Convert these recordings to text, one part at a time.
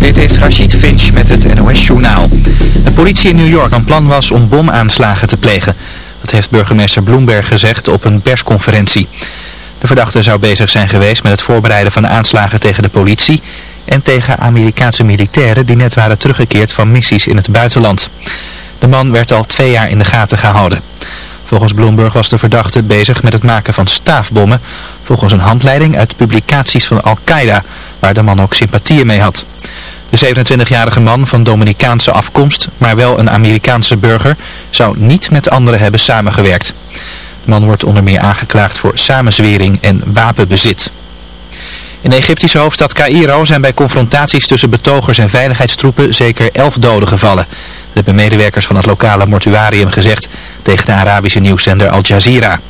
Dit is Rachid Finch met het NOS Journaal. De politie in New York van plan was om bomaanslagen te plegen. Dat heeft burgemeester Bloomberg gezegd op een persconferentie. De verdachte zou bezig zijn geweest met het voorbereiden van aanslagen tegen de politie... en tegen Amerikaanse militairen die net waren teruggekeerd van missies in het buitenland. De man werd al twee jaar in de gaten gehouden. Volgens Bloomberg was de verdachte bezig met het maken van staafbommen... volgens een handleiding uit publicaties van Al-Qaeda, waar de man ook sympathieën mee had. De 27-jarige man van Dominicaanse afkomst, maar wel een Amerikaanse burger, zou niet met anderen hebben samengewerkt. De man wordt onder meer aangeklaagd voor samenzwering en wapenbezit. In de Egyptische hoofdstad Cairo zijn bij confrontaties tussen betogers en veiligheidstroepen zeker elf doden gevallen. Dat hebben medewerkers van het lokale mortuarium gezegd tegen de Arabische nieuwszender Al Jazeera.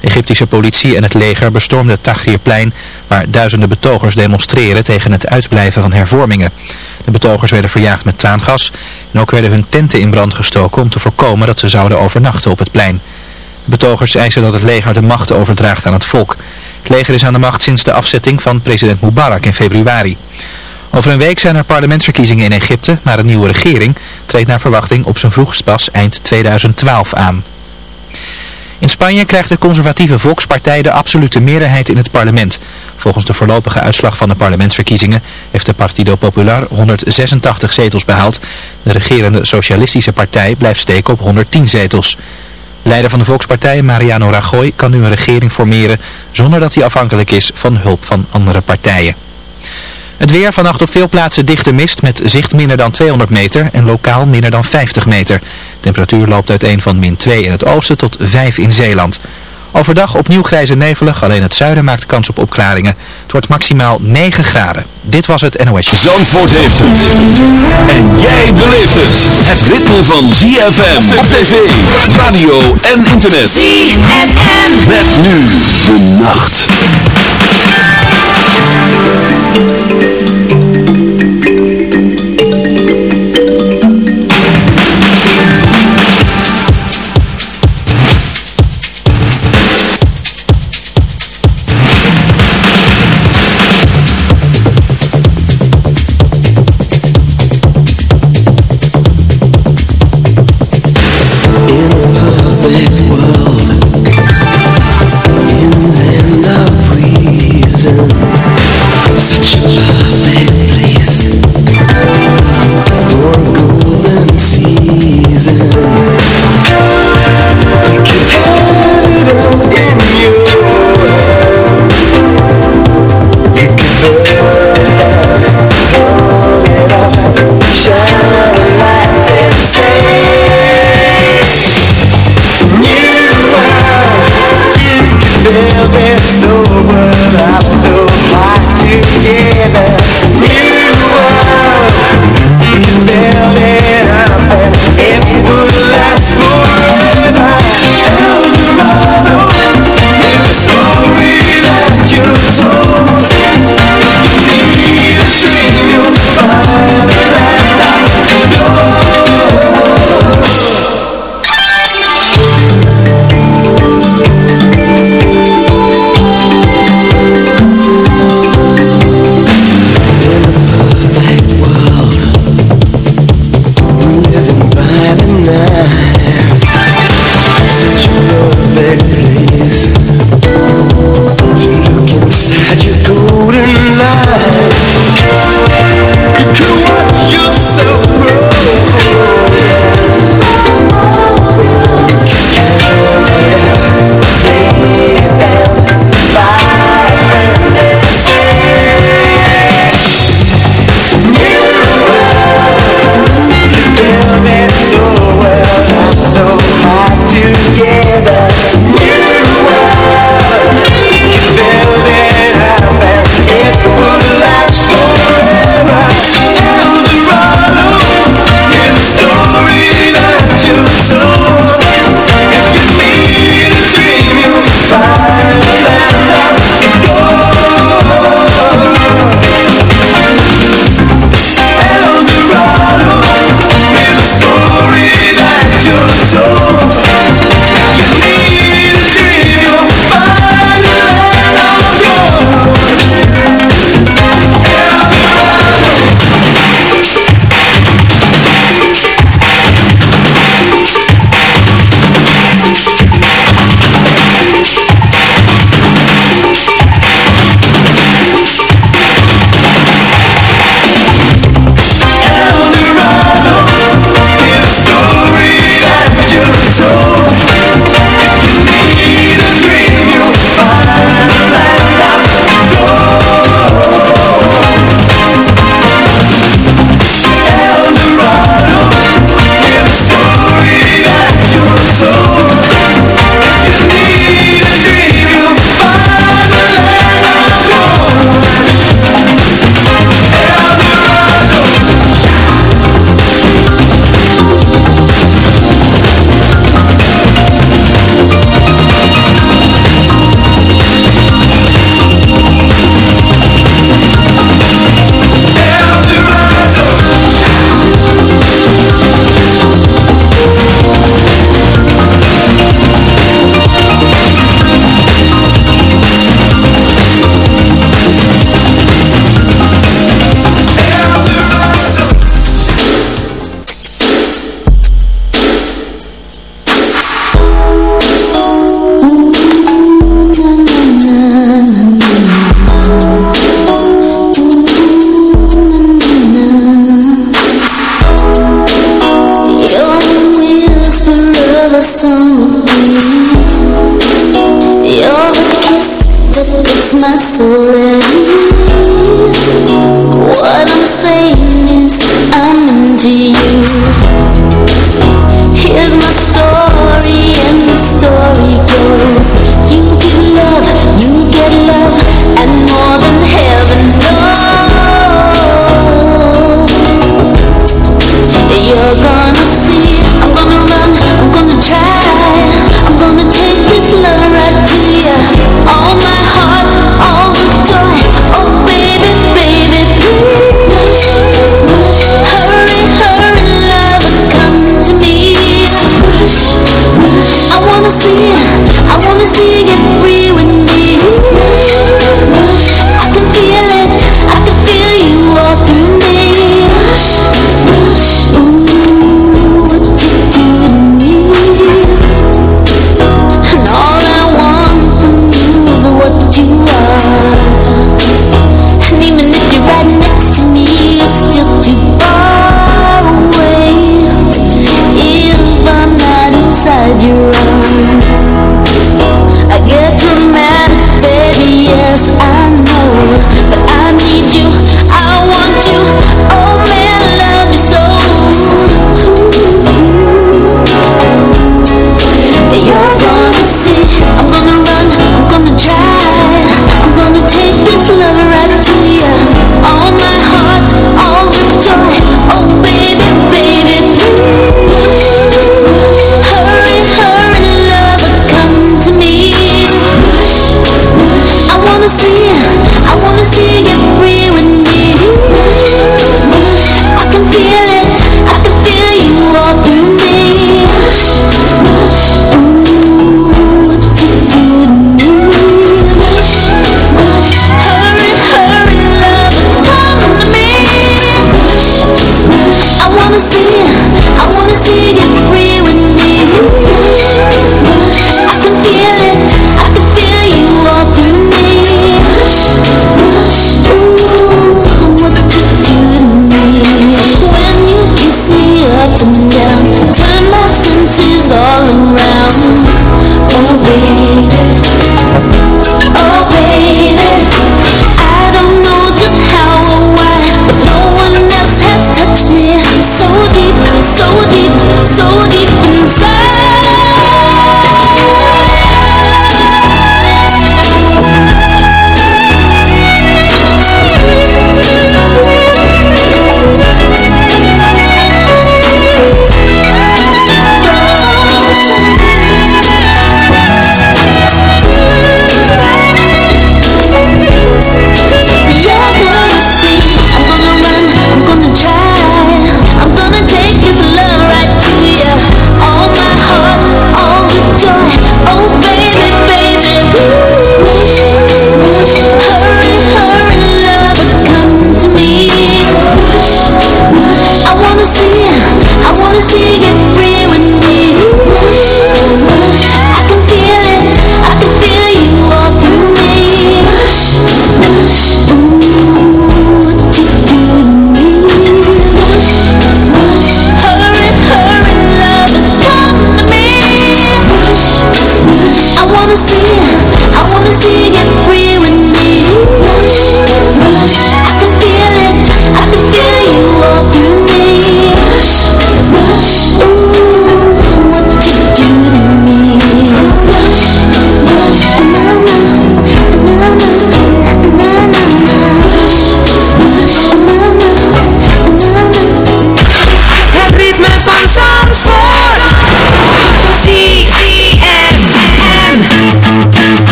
De Egyptische politie en het leger bestormden het Tahrirplein waar duizenden betogers demonstreren tegen het uitblijven van hervormingen. De betogers werden verjaagd met traangas en ook werden hun tenten in brand gestoken om te voorkomen dat ze zouden overnachten op het plein. De betogers eisen dat het leger de macht overdraagt aan het volk. Het leger is aan de macht sinds de afzetting van president Mubarak in februari. Over een week zijn er parlementsverkiezingen in Egypte, maar een nieuwe regering treedt naar verwachting op zijn vroegst pas eind 2012 aan. In Spanje krijgt de conservatieve Volkspartij de absolute meerderheid in het parlement. Volgens de voorlopige uitslag van de parlementsverkiezingen heeft de Partido Popular 186 zetels behaald. De regerende Socialistische Partij blijft steken op 110 zetels. Leider van de Volkspartij, Mariano Rajoy, kan nu een regering formeren zonder dat hij afhankelijk is van hulp van andere partijen. Het weer vannacht op veel plaatsen dichte mist met zicht minder dan 200 meter en lokaal minder dan 50 meter. Temperatuur loopt uiteen van min 2 in het oosten tot 5 in Zeeland. Overdag opnieuw grijs en nevelig, alleen het zuiden maakt kans op opklaringen. Het wordt maximaal 9 graden. Dit was het NOS. Zandvoort heeft het. En jij beleeft het. Het ritme van ZFM op tv, radio en internet. ZFM. Met nu de nacht.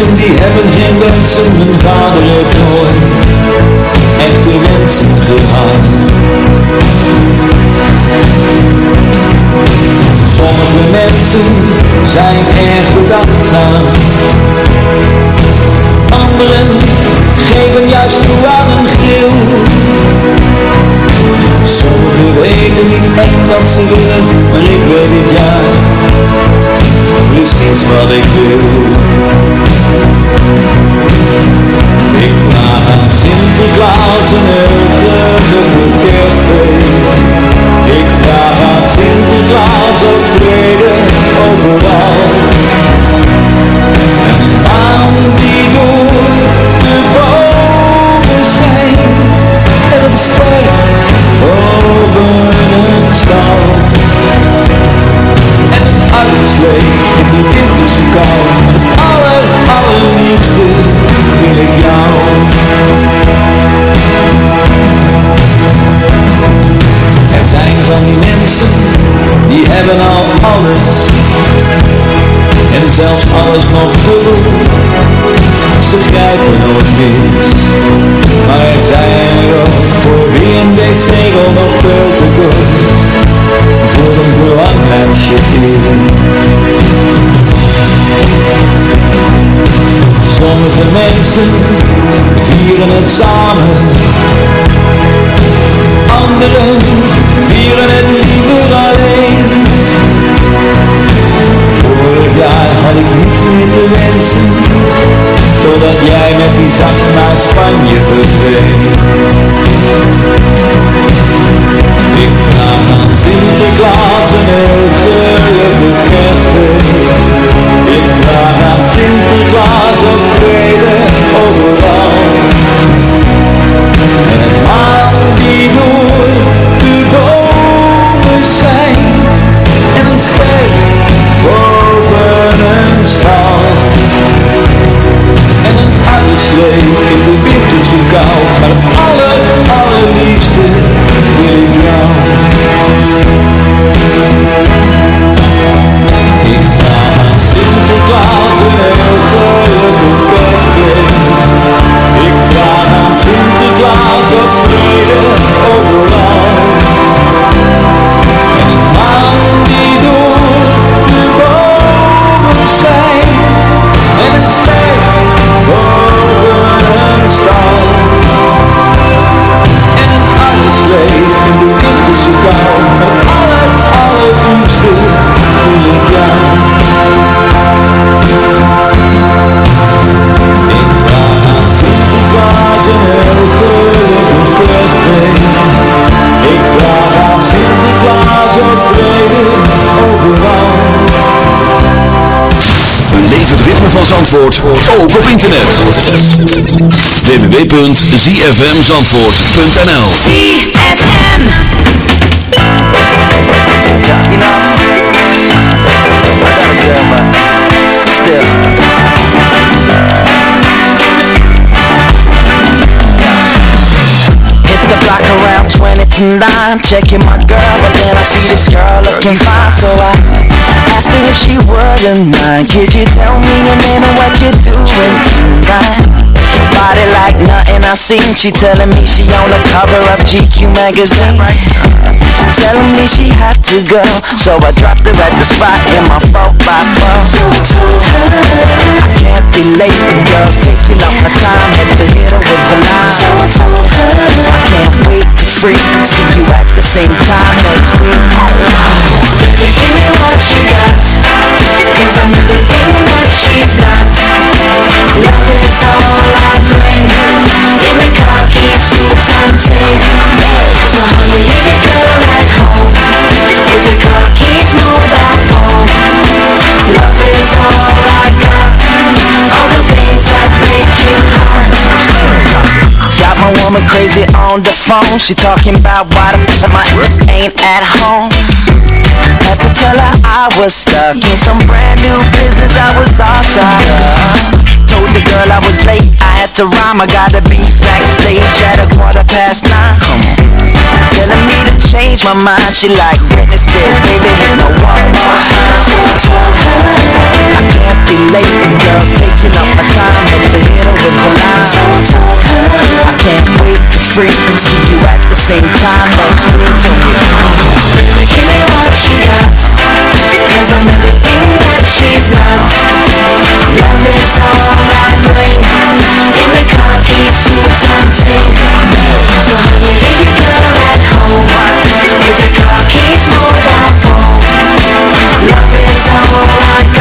Overal. En het samen. Anderen vieren het liever alleen. Vorig jaar had ik niets meer te wensen Totdat jij met die zak naar Spanje die door de bomen schijnt En een ster boven een stal En een uitslee in de winterse kou. Maar Zandvoort ook op internet. www.zfmzandvoort.nl ZFM. You know, I got a girl, but still. Hit the block around 20 to 9, checking my girl, but then I see this girl looking fine, so I asked her if she wouldn't mind. Could you tell me your name and what you're doing tonight? Body like nothing I seen, she telling me she on the cover of GQ magazine. Telling me she had to go, so I dropped her at the spot in my 454. I can't be late, the girl's taking up my time, had to hit her with a line. I can't wait to freak, see you at the same time next week. Baby, give me what you got Cause I'm everything that she's not She talking about why the f- my ass ain't at home. Had to tell her I was stuck in some brand new business I was all tied up. Told the girl I was late, I had to rhyme. I gotta be backstage at a quarter past nine. Telling me to change my mind. She like Britney Spears, baby, hit me one more. I can't be late, the girl's taking up my time. Had to hit her with a line. I can't wait to freak and see you at the same time next week. Give me what you got Cause I'm everything that Love is all I bring Give me car keys, ting So honey, leave your girl at home With your car keys, mobile phone Love is all I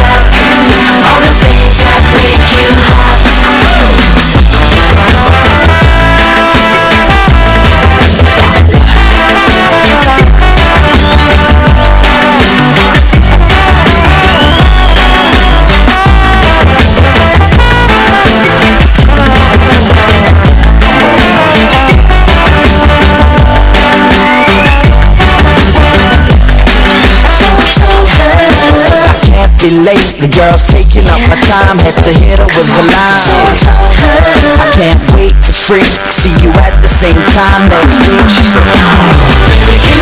the girl's taking up my time. Had to hit her with a line. I can't wait to freak, see you at the same time next week. She said,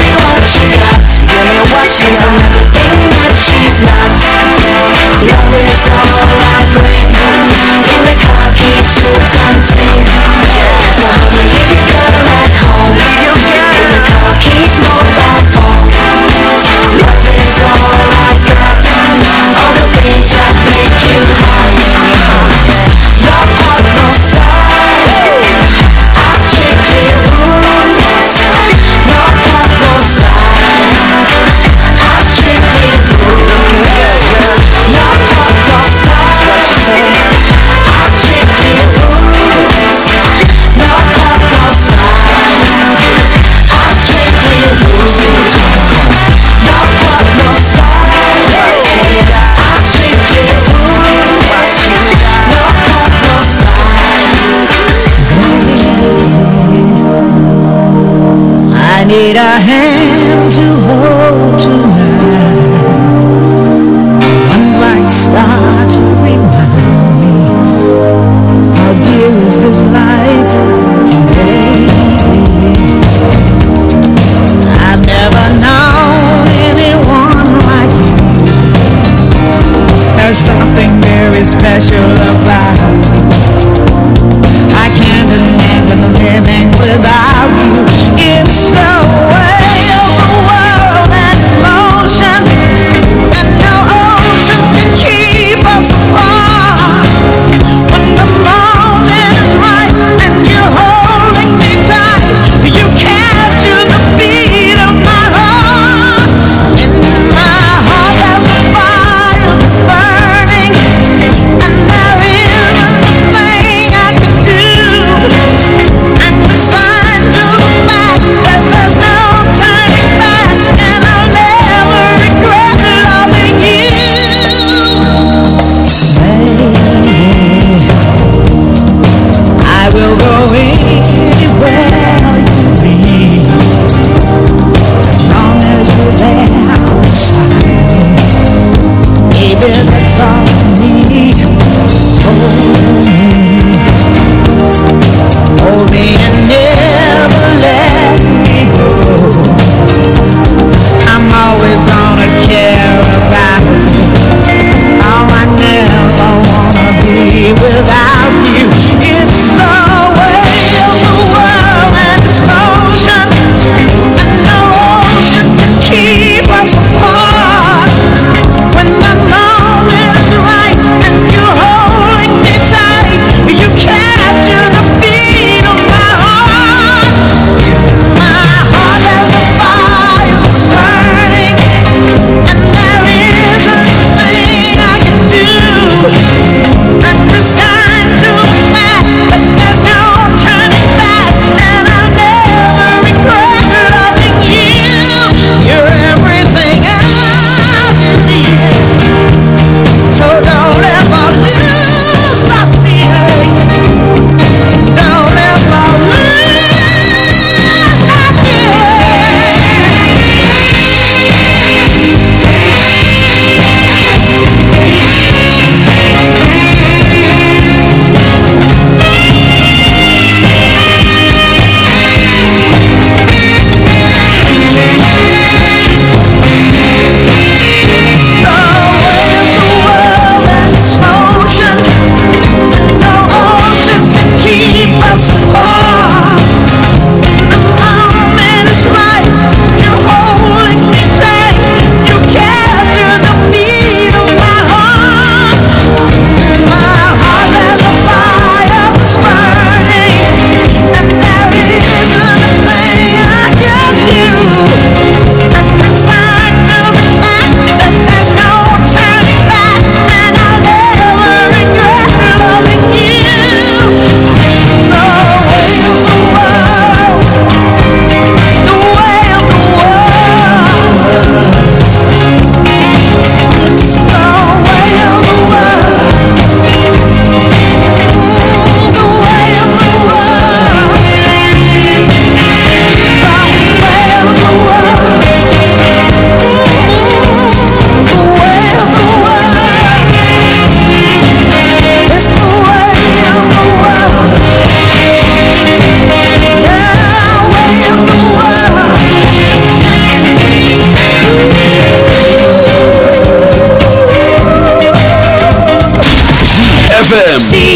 ZFM. ZFM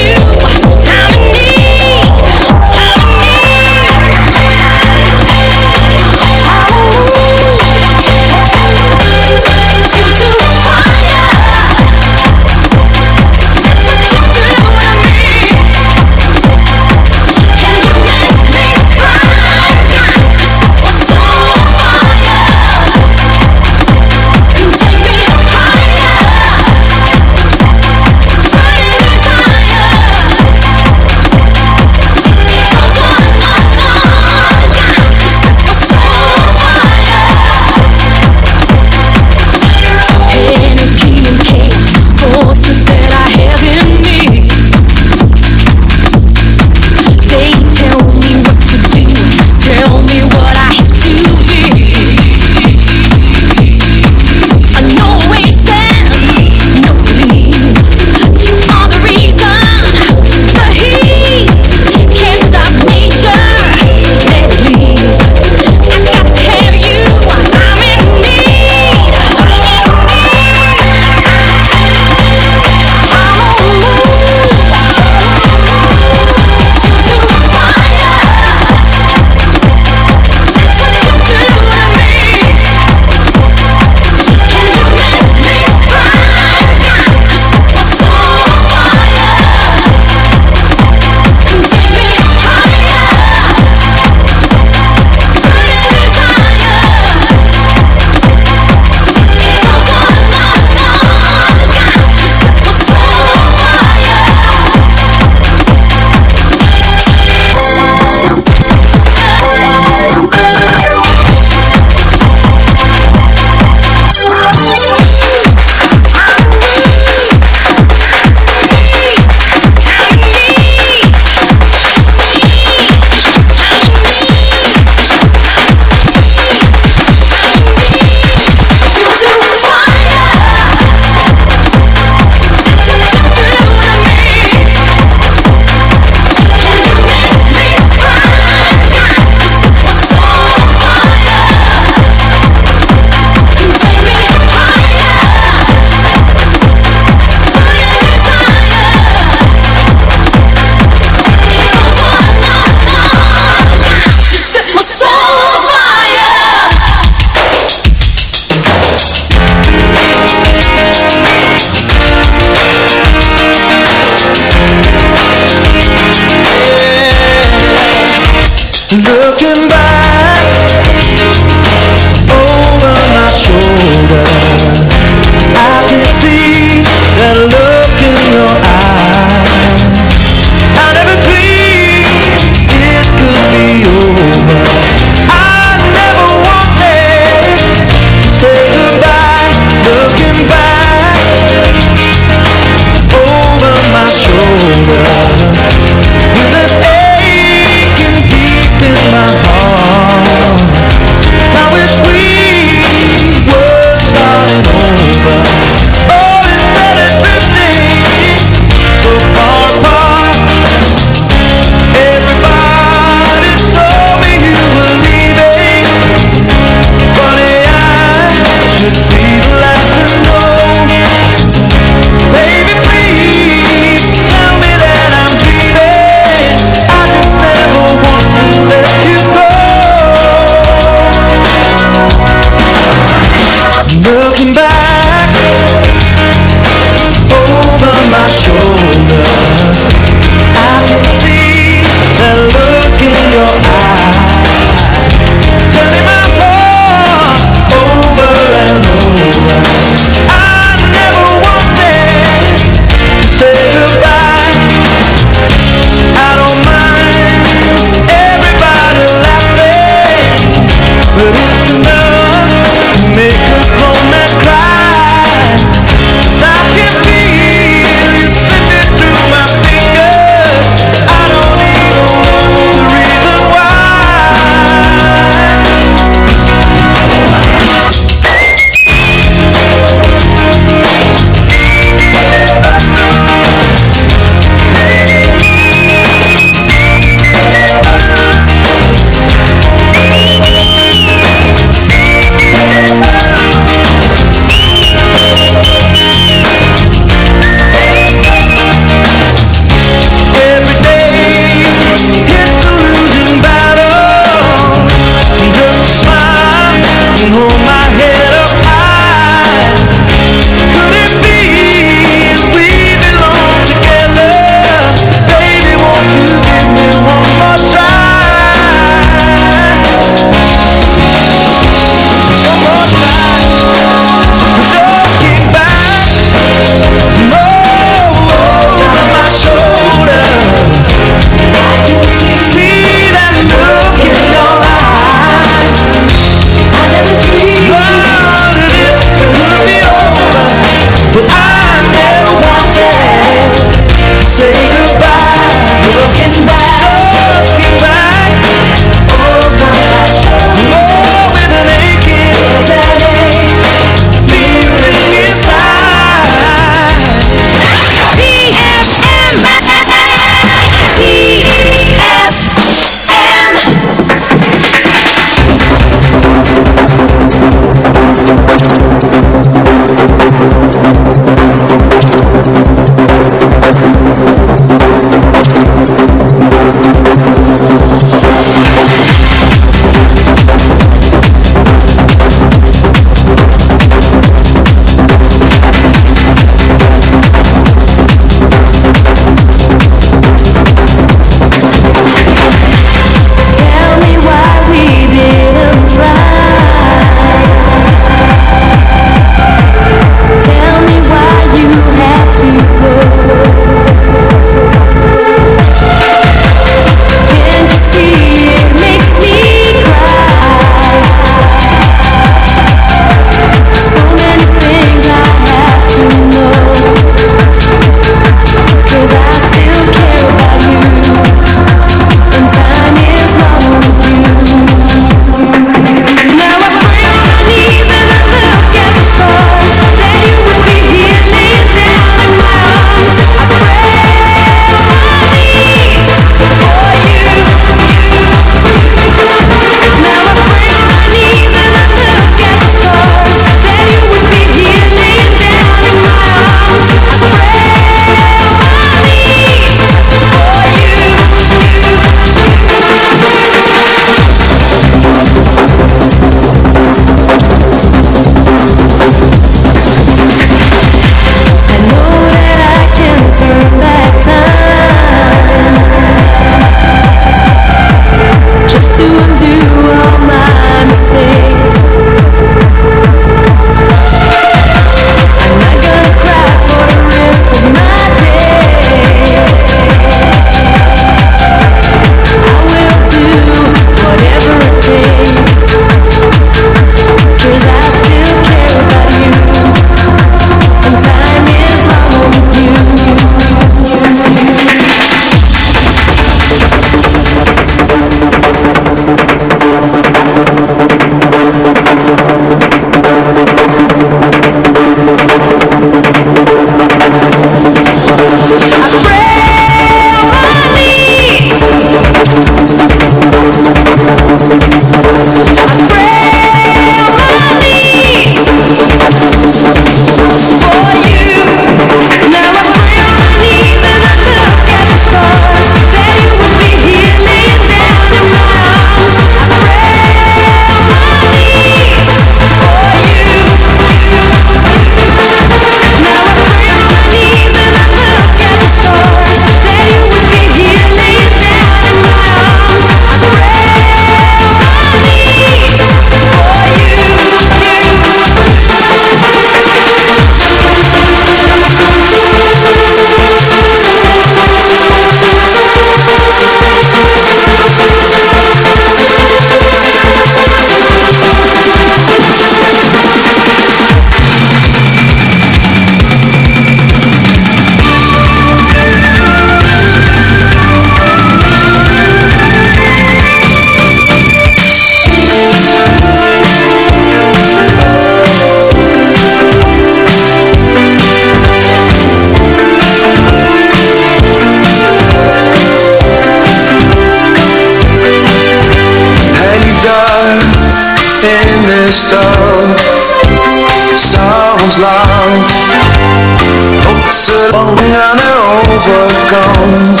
Op de lang aan de overkant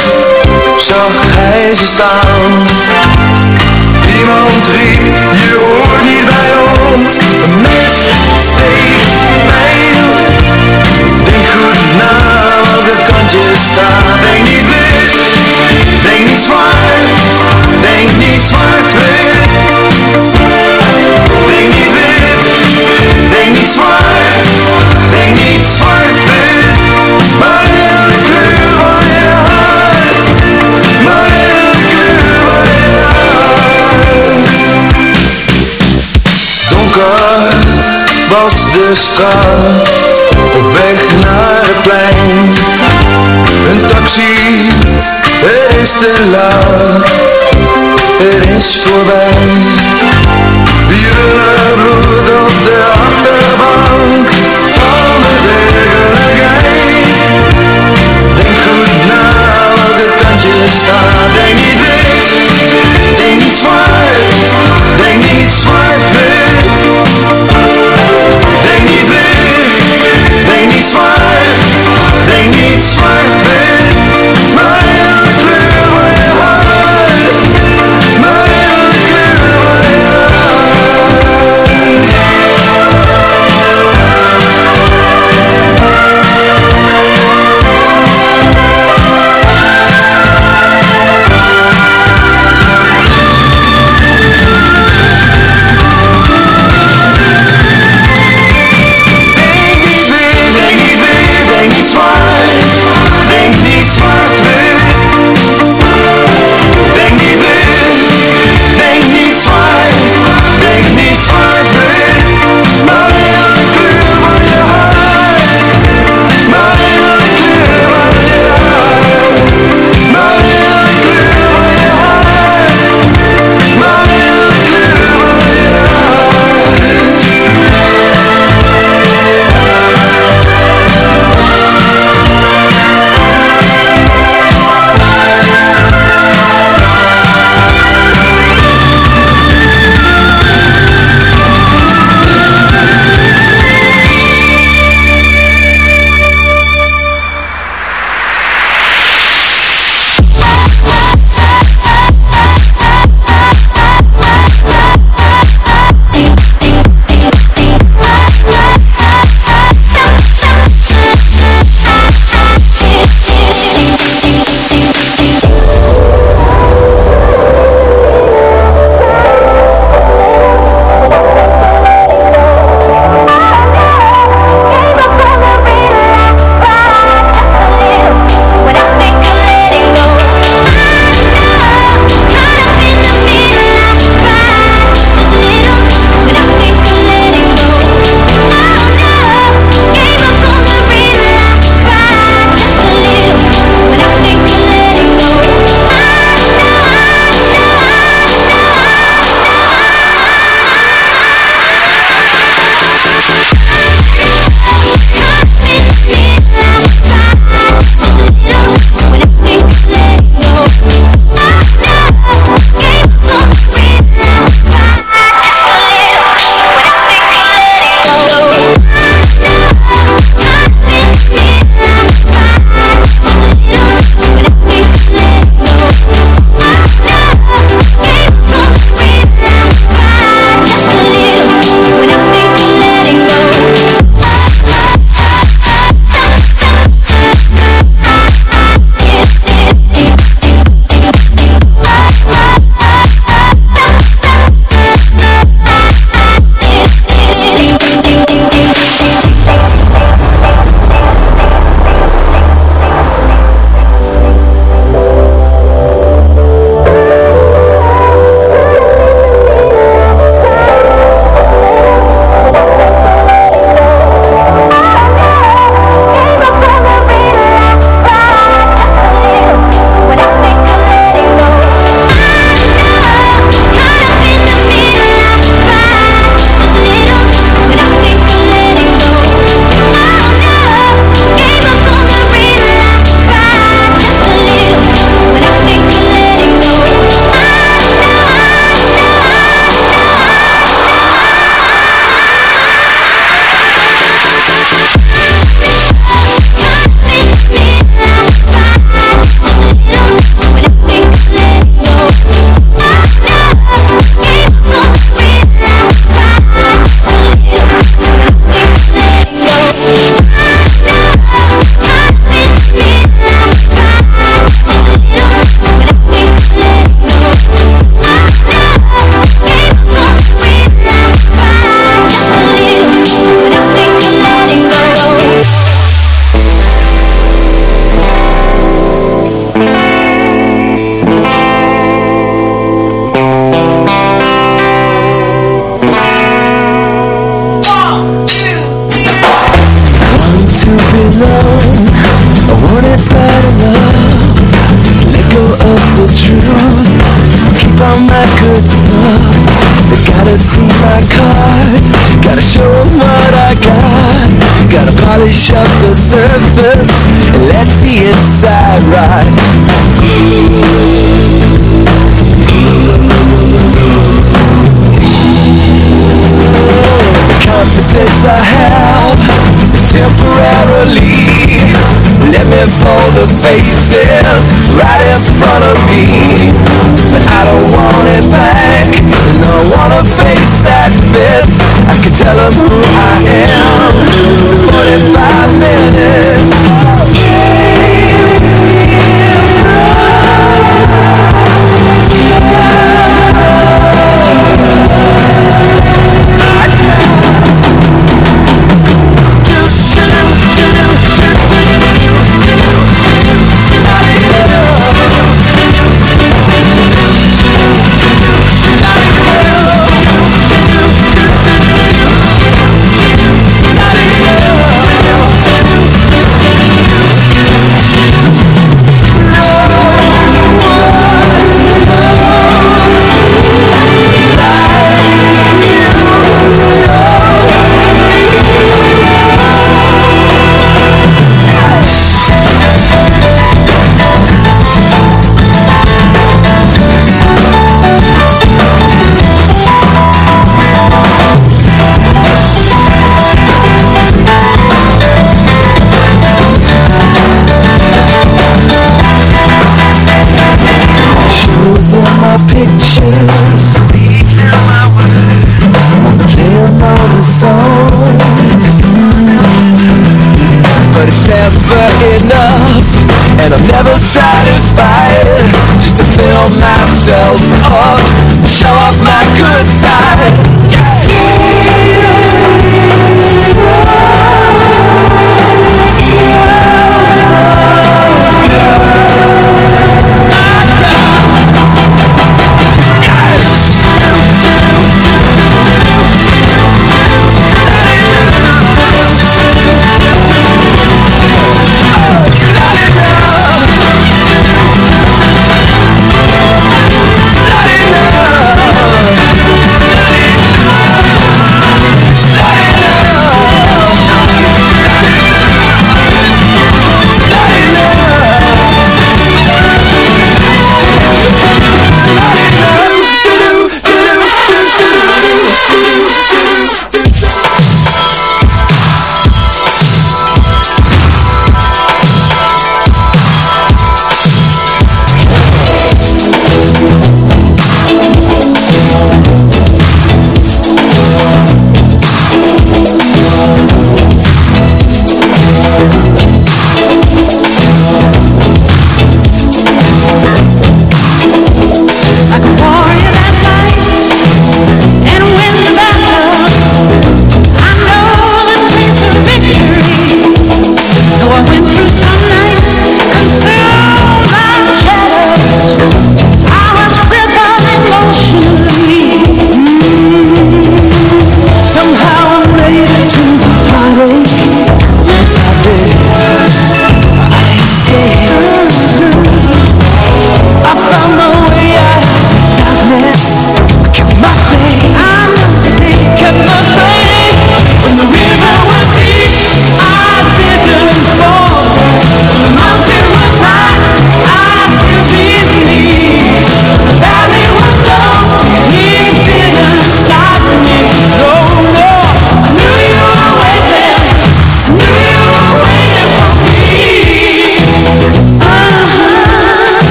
Zag hij ze staan. Iemand riep, je hoort niet bij ons. Een mens de straat Op weg naar het plein. Een taxi, het is te laat Er is voorbij. Gotta up the surface. Let the inside ride. Confidence I have is temporarily. Let me fold the faces right in front of me. But I don't want it back. And I wanna face that fits I can tell them who I am 45 minutes